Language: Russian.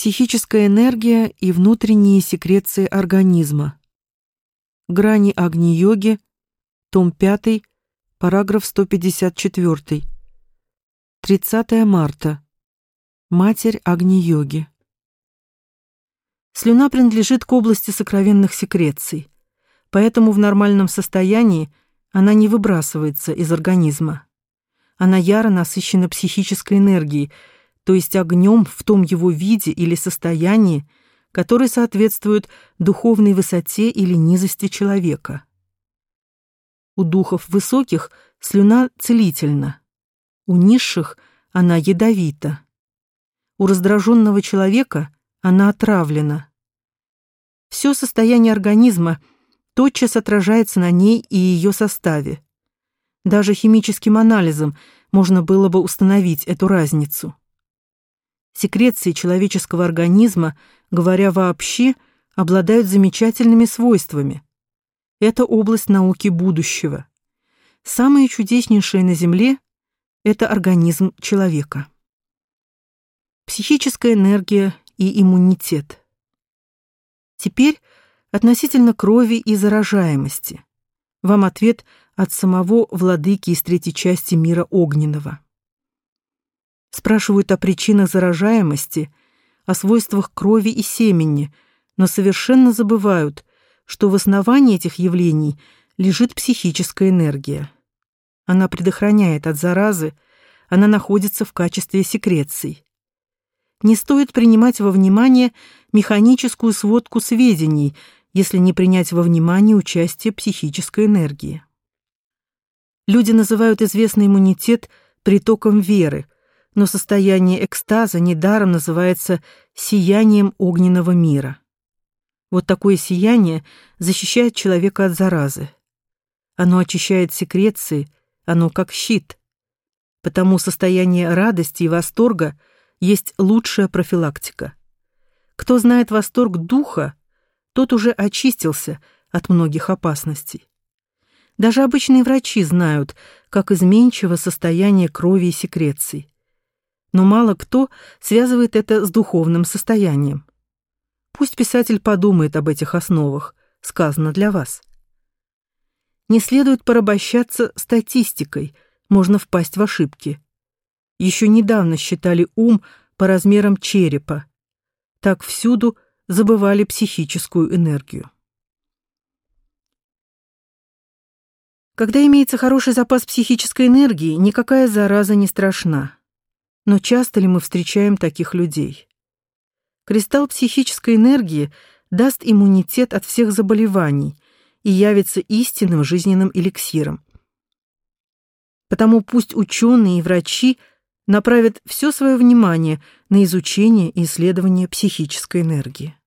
Психическая энергия и внутренние секреции организма. Грани Агни-йоги, том 5, параграф 154. 30 марта. Матерь Агни-йоги. Слюна принадлежит к области сокровенных секреций, поэтому в нормальном состоянии она не выбрасывается из организма. Она яро насыщена психической энергией, то есть огнем в том его виде или состоянии, который соответствует духовной высоте или низости человека. У духов высоких слюна целительна, у низших она ядовита, у раздраженного человека она отравлена. Все состояние организма тотчас отражается на ней и ее составе. Даже химическим анализом можно было бы установить эту разницу. Секреции человеческого организма, говоря вообще, обладают замечательными свойствами. Это область науки будущего. Самое чудеснейшее на Земле – это организм человека. Психическая энергия и иммунитет. Теперь относительно крови и заражаемости. Вам ответ от самого владыки из третьей части мира огненного спрашивают о причинах заражаемости, о свойствах крови и семени, но совершенно забывают, что в основании этих явлений лежит психическая энергия. Она предохраняет от заразы, она находится в качестве секреций. Не стоит принимать во внимание механическую сводку сведений, если не принять во внимание участие психической энергии. Люди называют известный иммунитет притоком веры – но состояние экстаза недаром называется сиянием огненного мира. Вот такое сияние защищает человека от заразы. Оно очищает секреции, оно как щит. Потому состояние радости и восторга есть лучшая профилактика. Кто знает восторг духа, тот уже очистился от многих опасностей. Даже обычные врачи знают, как изменчиво состояние крови и секреций но мало кто связывает это с духовным состоянием. Пусть писатель подумает об этих основах, сказано для вас. Не следует порабощаться статистикой, можно впасть в ошибки. Еще недавно считали ум по размерам черепа. Так всюду забывали психическую энергию. Когда имеется хороший запас психической энергии, никакая зараза не страшна. Но часто ли мы встречаем таких людей? Кристалл психической энергии даст иммунитет от всех заболеваний и явится истинным жизненным эликсиром. Потому пусть ученые и врачи направят все свое внимание на изучение и исследование психической энергии.